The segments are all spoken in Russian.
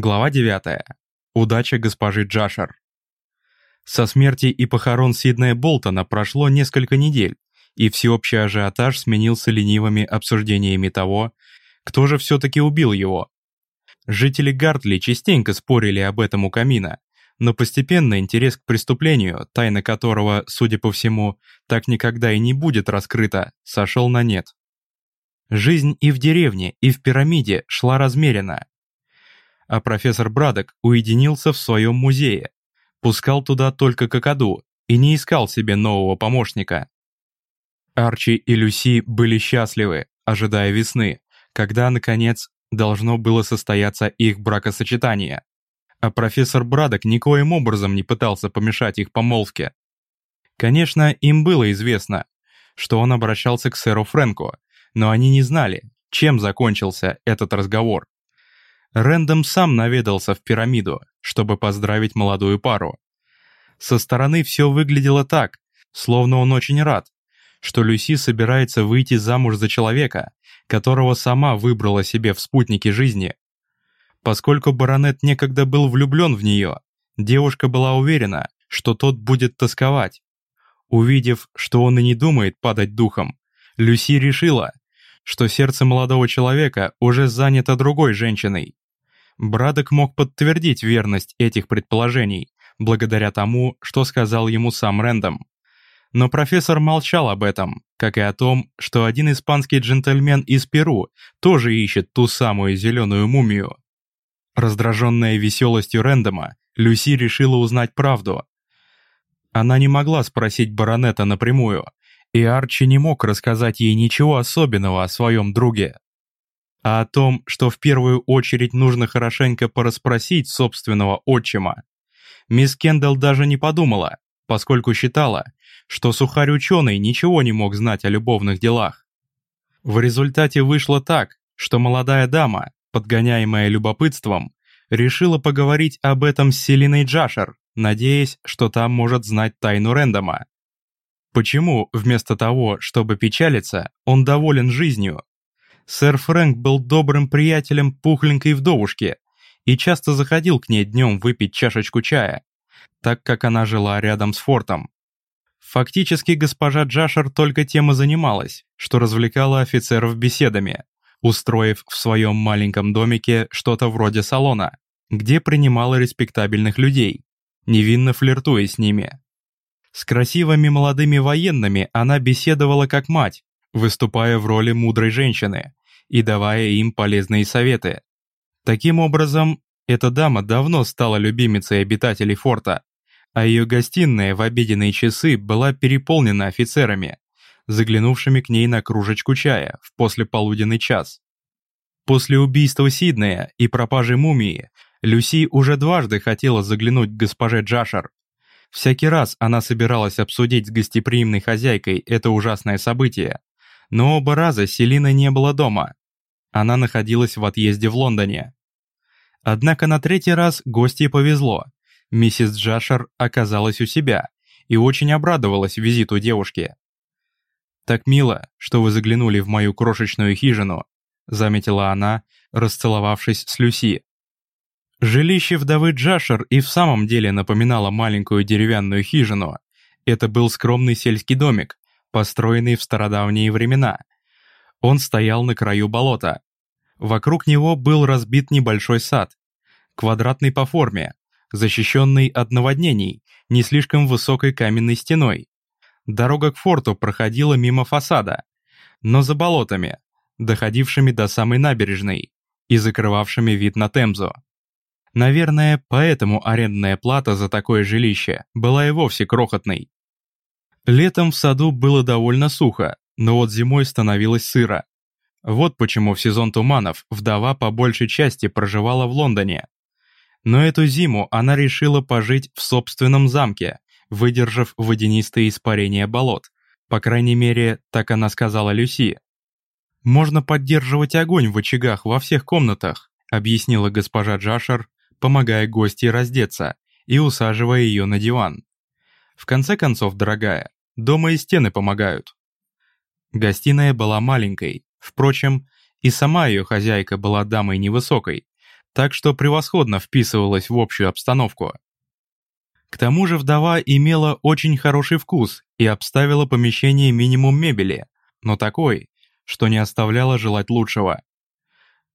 Глава 9. Удача госпожи Джашер. Со смерти и похорон Сиднея Болтона прошло несколько недель, и всеобщий ажиотаж сменился ленивыми обсуждениями того, кто же все-таки убил его. Жители Гартли частенько спорили об этом у камина, но постепенно интерес к преступлению, тайна которого, судя по всему, так никогда и не будет раскрыта, сошел на нет. Жизнь и в деревне, и в пирамиде шла размеренно, а профессор Брадок уединился в своем музее, пускал туда только какаду и не искал себе нового помощника. Арчи и Люси были счастливы, ожидая весны, когда, наконец, должно было состояться их бракосочетание. А профессор Брадок никоим образом не пытался помешать их помолвке. Конечно, им было известно, что он обращался к сэру Фрэнку, но они не знали, чем закончился этот разговор. Рэндом сам наведался в пирамиду, чтобы поздравить молодую пару. Со стороны все выглядело так, словно он очень рад, что Люси собирается выйти замуж за человека, которого сама выбрала себе в спутнике жизни. Поскольку баронет некогда был влюблен в нее, девушка была уверена, что тот будет тосковать. Увидев, что он и не думает падать духом, Люси решила, что сердце молодого человека уже занято другой женщиной. Брадок мог подтвердить верность этих предположений, благодаря тому, что сказал ему сам Рэндом. Но профессор молчал об этом, как и о том, что один испанский джентльмен из Перу тоже ищет ту самую зеленую мумию. Раздраженная веселостью Рэндома, Люси решила узнать правду. Она не могла спросить баронета напрямую, и Арчи не мог рассказать ей ничего особенного о своем друге а о том, что в первую очередь нужно хорошенько порасспросить собственного отчима. Мисс Кендалл даже не подумала, поскольку считала, что сухарь-ученый ничего не мог знать о любовных делах. В результате вышло так, что молодая дама, подгоняемая любопытством, решила поговорить об этом с Селиной Джашер, надеясь, что там может знать тайну Рэндома. Почему, вместо того, чтобы печалиться, он доволен жизнью, Сэр Фрэнк был добрым приятелем пухленькой вдовушки и часто заходил к ней днем выпить чашечку чая, так как она жила рядом с фортом. Фактически госпожа Джашер только тем и занималась, что развлекала офицеров беседами, устроив в своем маленьком домике что-то вроде салона, где принимала респектабельных людей, невинно флиртуя с ними. С красивыми молодыми военными она беседовала как мать, выступая в роли мудрой женщины, и давая им полезные советы. Таким образом, эта дама давно стала любимицей обитателей форта, а ее гостиная в обеденные часы была переполнена офицерами, заглянувшими к ней на кружечку чая в послеполуденный час. После убийства Сиднея и пропажи мумии Люси уже дважды хотела заглянуть к госпоже Джашер. Всякий раз она собиралась обсудить с гостеприимной хозяйкой это ужасное событие, но оба раза Селина не было дома, она находилась в отъезде в Лондоне. Однако на третий раз гостье повезло. Миссис Джашер оказалась у себя и очень обрадовалась визиту девушки. «Так мило, что вы заглянули в мою крошечную хижину», заметила она, расцеловавшись с Люси. Жилище вдовы Джашер и в самом деле напоминало маленькую деревянную хижину. Это был скромный сельский домик, построенный в стародавние времена – он стоял на краю болота. Вокруг него был разбит небольшой сад, квадратный по форме, защищенный от наводнений, не слишком высокой каменной стеной. Дорога к форту проходила мимо фасада, но за болотами, доходившими до самой набережной и закрывавшими вид на Темзу. Наверное, поэтому арендная плата за такое жилище была и вовсе крохотной. Летом в саду было довольно сухо, но вот зимой становилось сыро. Вот почему в сезон туманов вдова по большей части проживала в Лондоне. Но эту зиму она решила пожить в собственном замке, выдержав водянистые испарения болот. По крайней мере, так она сказала Люси. «Можно поддерживать огонь в очагах во всех комнатах», объяснила госпожа Джашер, помогая гостье раздеться и усаживая ее на диван. «В конце концов, дорогая, дома и стены помогают». Гостиная была маленькой, впрочем, и сама ее хозяйка была дамой невысокой, так что превосходно вписывалась в общую обстановку. К тому же вдова имела очень хороший вкус и обставила помещение минимум мебели, но такой, что не оставляло желать лучшего.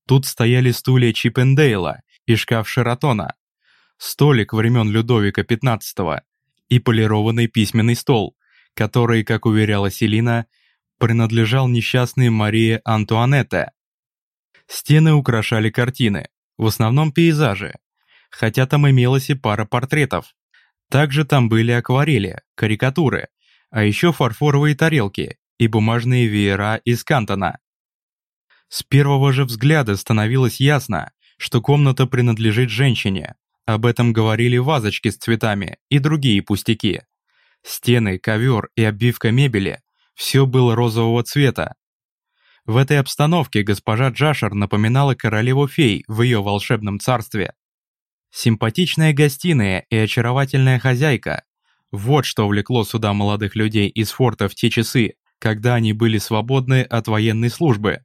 Тут стояли стулья Чиппендейла и шкаф Шератона, столик времен Людовика XV и полированный письменный стол, который, как уверяла Селина, принадлежал несчастной Марии Антуанетте. Стены украшали картины, в основном пейзажи, хотя там имелась и пара портретов. Также там были акварели, карикатуры, а еще фарфоровые тарелки и бумажные веера из Кантона. С первого же взгляда становилось ясно, что комната принадлежит женщине. Об этом говорили вазочки с цветами и другие пустяки. Стены, ковер и обивка мебели – все было розового цвета. В этой обстановке госпожа Джашер напоминала королеву-фей в ее волшебном царстве. Симпатичная гостиная и очаровательная хозяйка – вот что влекло сюда молодых людей из форта в те часы, когда они были свободны от военной службы.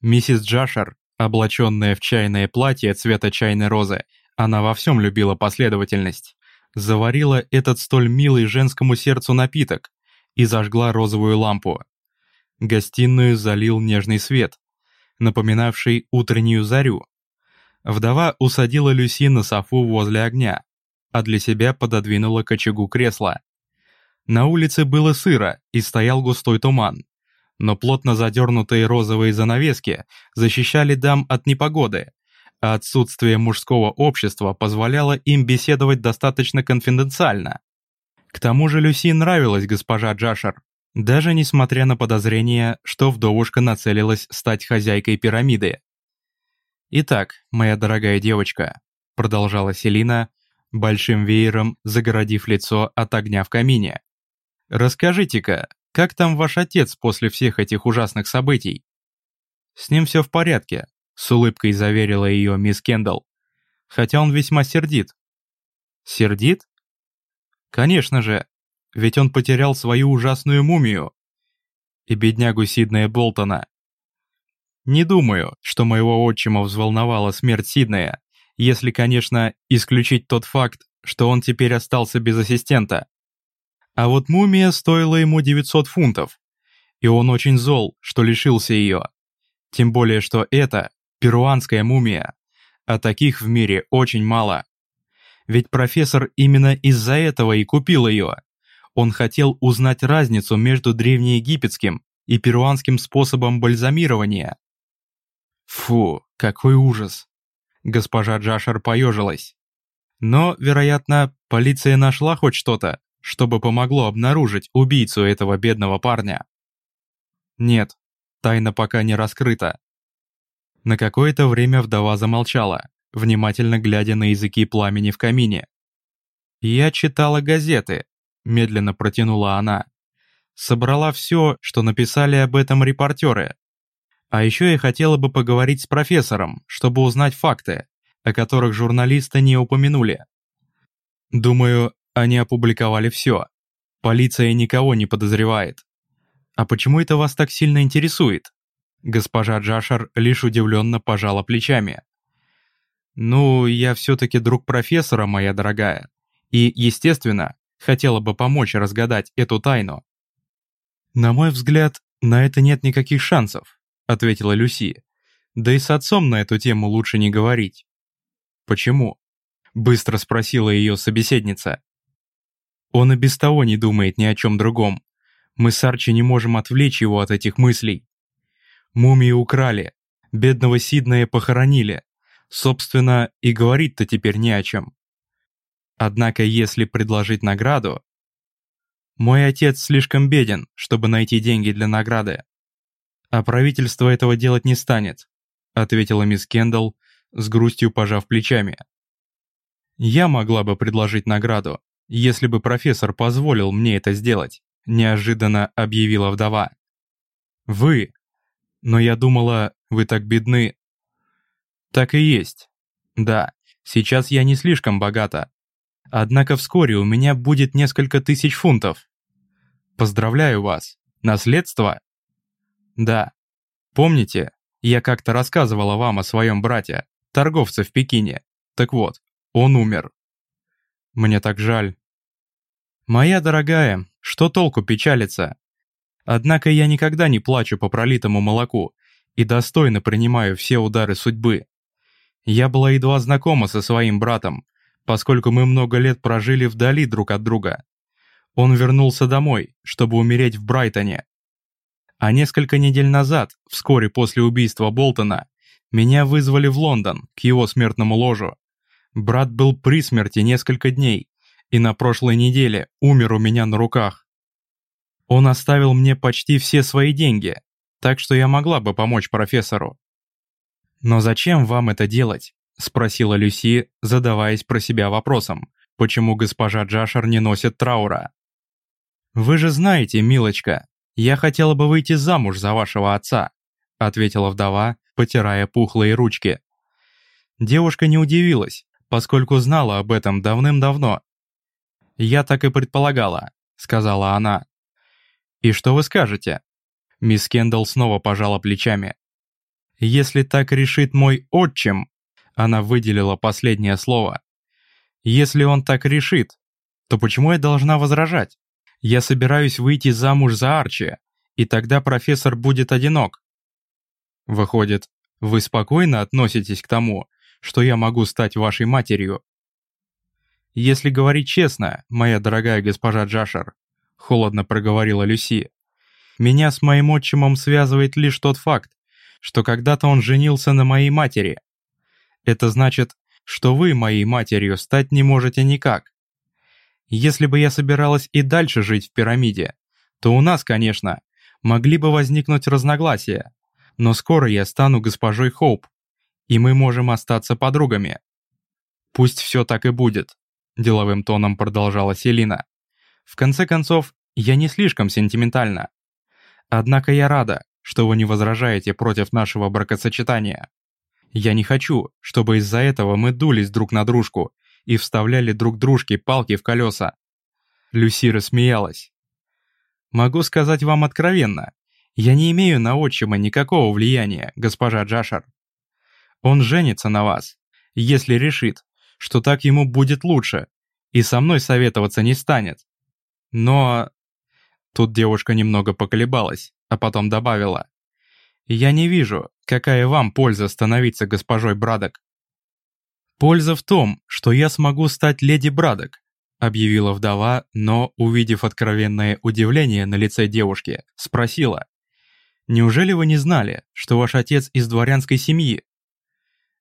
Миссис Джашер, облаченная в чайное платье цвета чайной розы, она во всем любила последовательность, заварила этот столь милый женскому сердцу напиток и зажгла розовую лампу. Гостиную залил нежный свет, напоминавший утреннюю зарю. Вдова усадила Люси на софу возле огня, а для себя пододвинула к очагу кресло. На улице было сыро и стоял густой туман, но плотно задернутые розовые занавески защищали дам от непогоды, а отсутствие мужского общества позволяло им беседовать достаточно конфиденциально. К тому же Люси нравилась госпожа Джашер, даже несмотря на подозрение, что вдовушка нацелилась стать хозяйкой пирамиды. «Итак, моя дорогая девочка», — продолжала Селина, большим веером загородив лицо от огня в камине. «Расскажите-ка, как там ваш отец после всех этих ужасных событий?» «С ним все в порядке», — с улыбкой заверила ее мисс Кендалл. «Хотя он весьма сердит». «Сердит?» «Конечно же, ведь он потерял свою ужасную мумию. И беднягу Сиднея Болтона. Не думаю, что моего отчима взволновала смерть Сиднея, если, конечно, исключить тот факт, что он теперь остался без ассистента. А вот мумия стоила ему 900 фунтов, и он очень зол, что лишился ее. Тем более, что это перуанская мумия, а таких в мире очень мало. Ведь профессор именно из-за этого и купил ее. Он хотел узнать разницу между древнеегипетским и перуанским способом бальзамирования. Фу, какой ужас. Госпожа Джашер поежилась. Но, вероятно, полиция нашла хоть что-то, чтобы помогло обнаружить убийцу этого бедного парня. Нет, тайна пока не раскрыта. На какое-то время вдова замолчала, внимательно глядя на языки пламени в камине. «Я читала газеты», — медленно протянула она. «Собрала все, что написали об этом репортеры. А еще я хотела бы поговорить с профессором, чтобы узнать факты, о которых журналисты не упомянули. Думаю, они опубликовали все. Полиция никого не подозревает. А почему это вас так сильно интересует? Госпожа Джашер лишь удивленно пожала плечами. «Ну, я все-таки друг профессора, моя дорогая, и, естественно, хотела бы помочь разгадать эту тайну». «На мой взгляд, на это нет никаких шансов», — ответила Люси. «Да и с отцом на эту тему лучше не говорить». «Почему?» — быстро спросила ее собеседница. «Он и без того не думает ни о чем другом. Мы с Арчи не можем отвлечь его от этих мыслей. Мумии украли, бедного Сиднея похоронили. Собственно, и говорить-то теперь не о чем. Однако, если предложить награду... Мой отец слишком беден, чтобы найти деньги для награды. А правительство этого делать не станет, ответила мисс Кендалл, с грустью пожав плечами. Я могла бы предложить награду, если бы профессор позволил мне это сделать, неожиданно объявила вдова. Вы, но я думала, вы так бедны. Так и есть. Да, сейчас я не слишком богата. Однако вскоре у меня будет несколько тысяч фунтов. Поздравляю вас. Наследство? Да. Помните, я как-то рассказывала вам о своем брате, торговца в Пекине. Так вот, он умер. Мне так жаль. Моя дорогая, что толку печалиться? Однако я никогда не плачу по пролитому молоку и достойно принимаю все удары судьбы. Я была едва знакома со своим братом, поскольку мы много лет прожили вдали друг от друга. Он вернулся домой, чтобы умереть в Брайтоне. А несколько недель назад, вскоре после убийства Болтона, меня вызвали в Лондон, к его смертному ложу. Брат был при смерти несколько дней, и на прошлой неделе умер у меня на руках. Он оставил мне почти все свои деньги, так что я могла бы помочь профессору. «Но зачем вам это делать?» — спросила Люси, задаваясь про себя вопросом, почему госпожа Джашер не носит траура. «Вы же знаете, милочка, я хотела бы выйти замуж за вашего отца», — ответила вдова, потирая пухлые ручки. Девушка не удивилась, поскольку знала об этом давным-давно. «Я так и предполагала», — сказала она. «И что вы скажете?» Мисс Кендалл снова пожала плечами. «Если так решит мой отчим», она выделила последнее слово. «Если он так решит, то почему я должна возражать? Я собираюсь выйти замуж за Арчи, и тогда профессор будет одинок». «Выходит, вы спокойно относитесь к тому, что я могу стать вашей матерью?» «Если говорить честно, моя дорогая госпожа Джашер», — холодно проговорила Люси, «меня с моим отчимом связывает лишь тот факт, что когда-то он женился на моей матери. Это значит, что вы моей матерью стать не можете никак. Если бы я собиралась и дальше жить в пирамиде, то у нас, конечно, могли бы возникнуть разногласия, но скоро я стану госпожой Хоуп, и мы можем остаться подругами. Пусть все так и будет. — деловым тоном продолжала Селина. «В конце концов, я не слишком сентиментальна. Однако я рада, что вы не возражаете против нашего бракосочетания. Я не хочу, чтобы из-за этого мы дулись друг на дружку и вставляли друг дружке палки в колеса». Люси рассмеялась. «Могу сказать вам откровенно, я не имею на отчима никакого влияния, госпожа Джашер. Он женится на вас, если решит, что так ему будет лучше, и со мной советоваться не станет. Но... Тут девушка немного поколебалась, а потом добавила. «Я не вижу, какая вам польза становиться госпожой Брадок». «Польза в том, что я смогу стать леди Брадок», объявила вдова, но, увидев откровенное удивление на лице девушки, спросила. «Неужели вы не знали, что ваш отец из дворянской семьи?»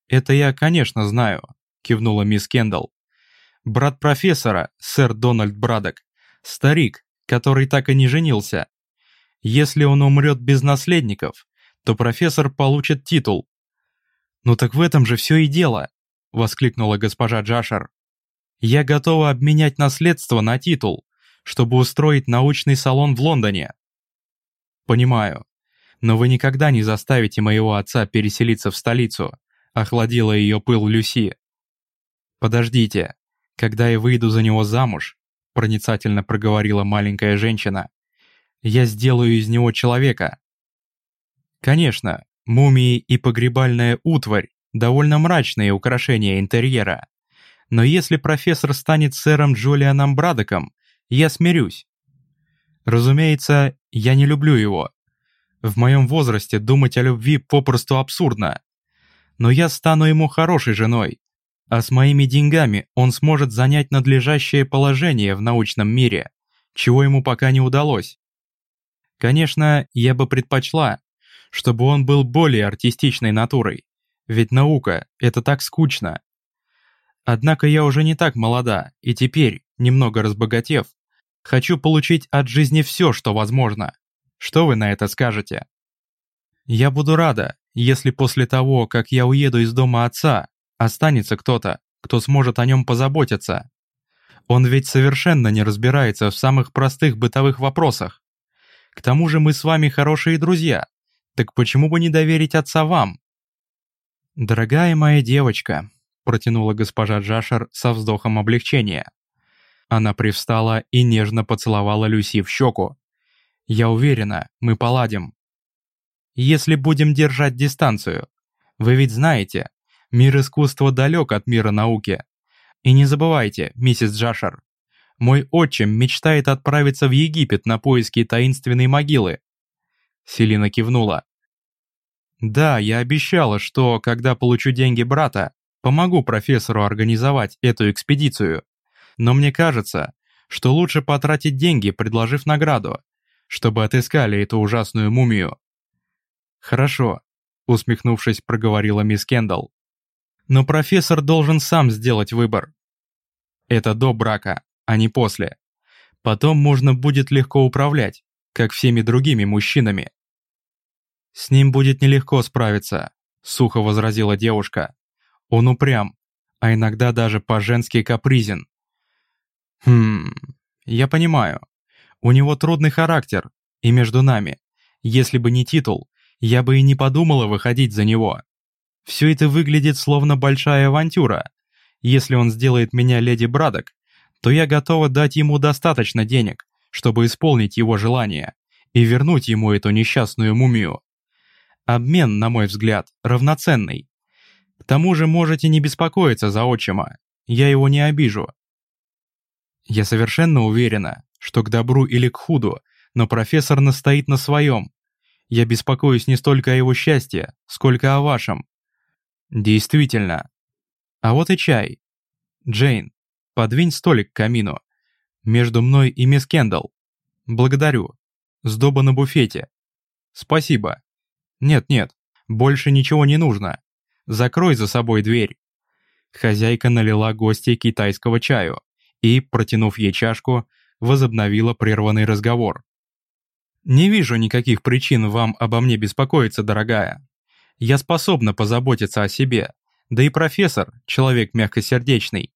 «Это я, конечно, знаю, кивнула мисс Кендалл. «Брат профессора, сэр Дональд Брадок, старик, который так и не женился. Если он умрет без наследников, то профессор получит титул». «Ну так в этом же все и дело», — воскликнула госпожа Джашер. «Я готова обменять наследство на титул, чтобы устроить научный салон в Лондоне». «Понимаю, но вы никогда не заставите моего отца переселиться в столицу», — охладила ее пыл Люси. «Подождите, когда я выйду за него замуж», — проницательно проговорила маленькая женщина, «я сделаю из него человека». Конечно, мумии и погребальная утварь — довольно мрачные украшения интерьера. Но если профессор станет сэром Джулианом Брадоком, я смирюсь. Разумеется, я не люблю его. В моем возрасте думать о любви попросту абсурдно. Но я стану ему хорошей женой, а с моими деньгами он сможет занять надлежащее положение в научном мире, чего ему пока не удалось. Конечно, я бы предпочла, чтобы он был более артистичной натурой, ведь наука — это так скучно. Однако я уже не так молода, и теперь, немного разбогатев, хочу получить от жизни все, что возможно. Что вы на это скажете? Я буду рада, если после того, как я уеду из дома отца, Останется кто-то, кто сможет о нем позаботиться. Он ведь совершенно не разбирается в самых простых бытовых вопросах. К тому же мы с вами хорошие друзья, так почему бы не доверить отца вам? «Дорогая моя девочка», — протянула госпожа Джашер со вздохом облегчения. Она привстала и нежно поцеловала Люси в щеку. «Я уверена, мы поладим. Если будем держать дистанцию. Вы ведь знаете, Мир искусства далек от мира науки. И не забывайте, миссис Джашер, мой отчим мечтает отправиться в Египет на поиски таинственной могилы». Селина кивнула. «Да, я обещала, что, когда получу деньги брата, помогу профессору организовать эту экспедицию. Но мне кажется, что лучше потратить деньги, предложив награду, чтобы отыскали эту ужасную мумию». «Хорошо», — усмехнувшись, проговорила мисс Кендалл. «Но профессор должен сам сделать выбор. Это до брака, а не после. Потом можно будет легко управлять, как всеми другими мужчинами. «С ним будет нелегко справиться», — сухо возразила девушка. «Он упрям, а иногда даже по-женски капризен». «Хм, я понимаю. У него трудный характер, и между нами, если бы не титул, я бы и не подумала выходить за него. Все это выглядит словно большая авантюра. Если он сделает меня леди Брадок, то я готова дать ему достаточно денег, чтобы исполнить его желание и вернуть ему эту несчастную мумию. Обмен, на мой взгляд, равноценный. К тому же можете не беспокоиться за отчима, я его не обижу. Я совершенно уверена, что к добру или к худу, но профессор настоит на своем. Я беспокоюсь не столько о его счастье, сколько о вашем. Действительно. А вот и чай. Джейн, Подвинь столик к камину. Между мной и мисс Кендалл. Благодарю. Сдоба на буфете. Спасибо. Нет-нет, больше ничего не нужно. Закрой за собой дверь. Хозяйка налила гостей китайского чаю и, протянув ей чашку, возобновила прерванный разговор. «Не вижу никаких причин вам обо мне беспокоиться, дорогая. Я способна позаботиться о себе, да и профессор — человек мягкосердечный.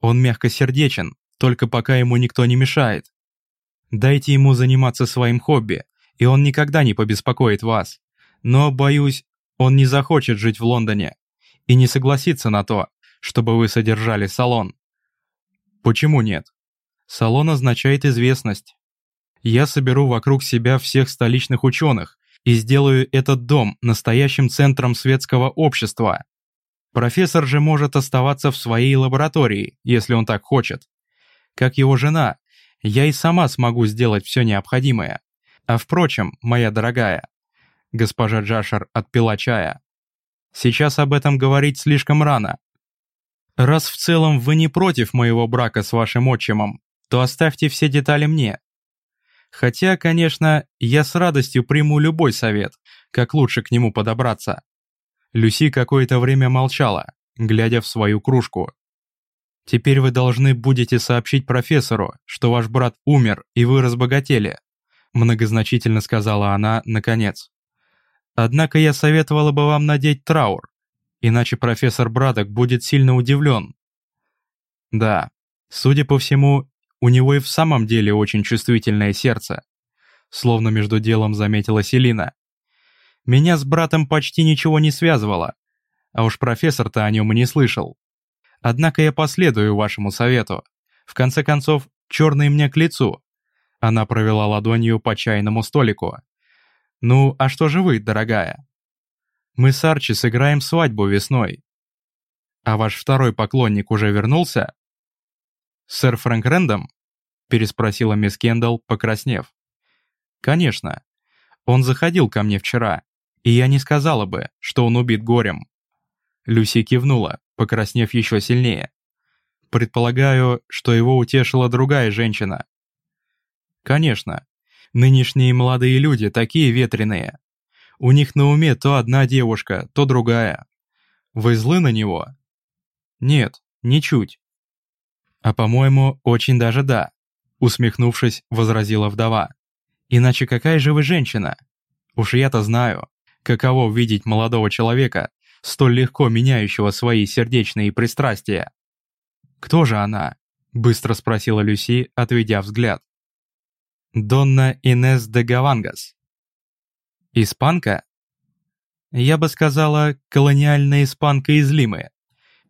Он мягкосердечен, только пока ему никто не мешает. Дайте ему заниматься своим хобби, и он никогда не побеспокоит вас. Но, боюсь, он не захочет жить в Лондоне и не согласится на то, чтобы вы содержали салон. Почему нет? Салон означает известность. Я соберу вокруг себя всех столичных ученых и сделаю этот дом настоящим центром светского общества. Профессор же может оставаться в своей лаборатории, если он так хочет. Как его жена, я и сама смогу сделать все необходимое. А впрочем, моя дорогая, госпожа Джашер отпила чая. Сейчас об этом говорить слишком рано. Раз в целом вы не против моего брака с вашим отчимом, то оставьте все детали мне. Хотя, конечно, я с радостью приму любой совет, как лучше к нему подобраться. Люси какое-то время молчала, глядя в свою кружку. «Теперь вы должны будете сообщить профессору, что ваш брат умер и вы разбогатели», многозначительно сказала она наконец. «Однако я советовала бы вам надеть траур, иначе профессор Брадок будет сильно удивлен». «Да, судя по всему, у него и в самом деле очень чувствительное сердце», словно между делом заметила Селина. Меня с братом почти ничего не связывало, а уж профессор-то о нем и не слышал. Однако я последую вашему совету. В конце концов, черный мне к лицу. Она провела ладонью по чайному столику. Ну, а что же вы, дорогая? Мы с Арчи сыграем свадьбу весной. А ваш второй поклонник уже вернулся? Сэр Фрэнк Рэндом? Переспросила мисс Кендалл, покраснев. Конечно. Он заходил ко мне вчера и я не сказала бы, что он убит горем». Люси кивнула, покраснев еще сильнее. «Предполагаю, что его утешила другая женщина». «Конечно. Нынешние молодые люди такие ветреные. У них на уме то одна девушка, то другая. Вы злы на него?» «Нет, ничуть». «А по-моему, очень даже да», усмехнувшись, возразила вдова. «Иначе какая же вы женщина? Уж я-то знаю, Каково видеть молодого человека, столь легко меняющего свои сердечные пристрастия? «Кто же она?» — быстро спросила Люси, отведя взгляд. «Донна Инес де Гавангас». «Испанка?» «Я бы сказала, колониальная испанка из Лимы.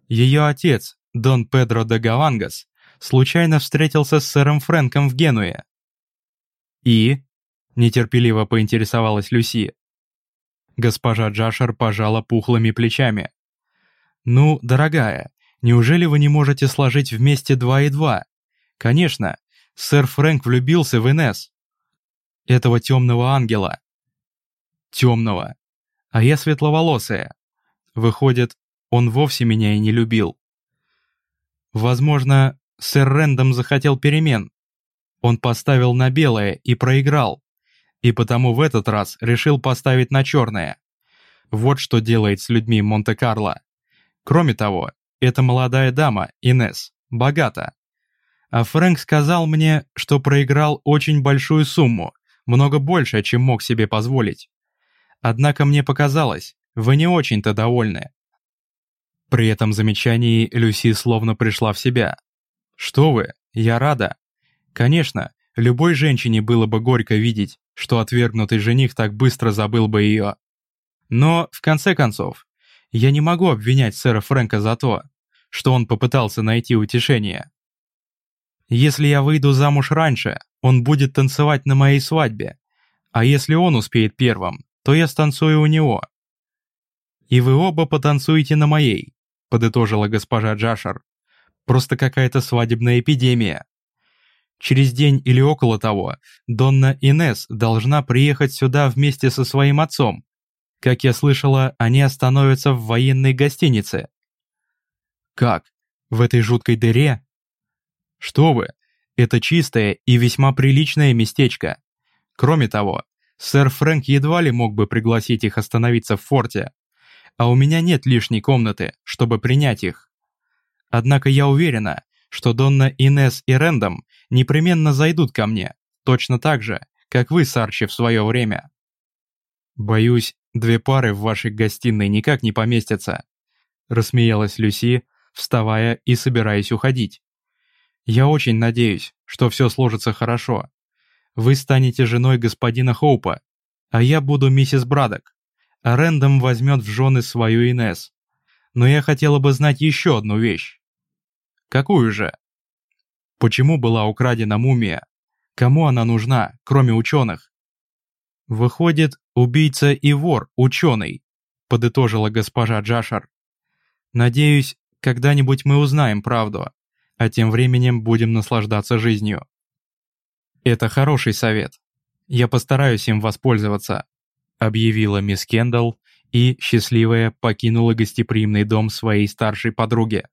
Ее отец, Дон Педро де Гавангас, случайно встретился с сэром Фрэнком в Генуе». «И?» — нетерпеливо поинтересовалась Люси. Госпожа Джашер пожала пухлыми плечами. «Ну, дорогая, неужели вы не можете сложить вместе два и два? Конечно, сэр Фрэнк влюбился в Инесс. Этого темного ангела. Темного. А я светловолосая. Выходит, он вовсе меня и не любил. Возможно, сэр Рэндом захотел перемен. Он поставил на белое и проиграл. И потому в этот раз решил поставить на черное. Вот что делает с людьми Монте-Карло. Кроме того, эта молодая дама, Инес, богата. А Фрэнк сказал мне, что проиграл очень большую сумму, много больше, чем мог себе позволить. Однако мне показалось, вы не очень-то довольны. При этом замечании Люси словно пришла в себя. «Что вы, я рада. Конечно, любой женщине было бы горько видеть, что отвергнутый жених так быстро забыл бы ее. Но, в конце концов, я не могу обвинять сэра Фрэнка за то, что он попытался найти утешение. Если я выйду замуж раньше, он будет танцевать на моей свадьбе, а если он успеет первым, то я станцую у него. И вы оба потанцуете на моей, подытожила госпожа Джашер. Просто какая-то свадебная эпидемия. Через день или около того Донна Инес должна приехать сюда вместе со своим отцом. Как я слышала, они остановятся в военной гостинице. Как? В этой жуткой дыре? Что вы, это чистое и весьма приличное местечко. Кроме того, сэр Фрэнк едва ли мог бы пригласить их остановиться в форте, а у меня нет лишней комнаты, чтобы принять их. Однако я уверена, что Донна Инес и Рэндом непременно зайдут ко мне, точно так же, как вы с Арчи в свое время. Боюсь, две пары в вашей гостиной никак не поместятся, рассмеялась Люси, вставая и собираясь уходить. Я очень надеюсь, что все сложится хорошо. Вы станете женой господина Хоупа, а я буду миссис Брадок. А Рэндом возьмет в жены свою Инес. Но я хотела бы знать еще одну вещь. Какую же? Почему была украдена мумия? Кому она нужна, кроме ученых? Выходит, убийца и вор ученый, подытожила госпожа Джашар. Надеюсь, когда-нибудь мы узнаем правду а тем временем будем наслаждаться жизнью. Это хороший совет. Я постараюсь им воспользоваться, объявила мисс Кендалл и, счастливая, покинула гостеприимный дом своей старшей подруги.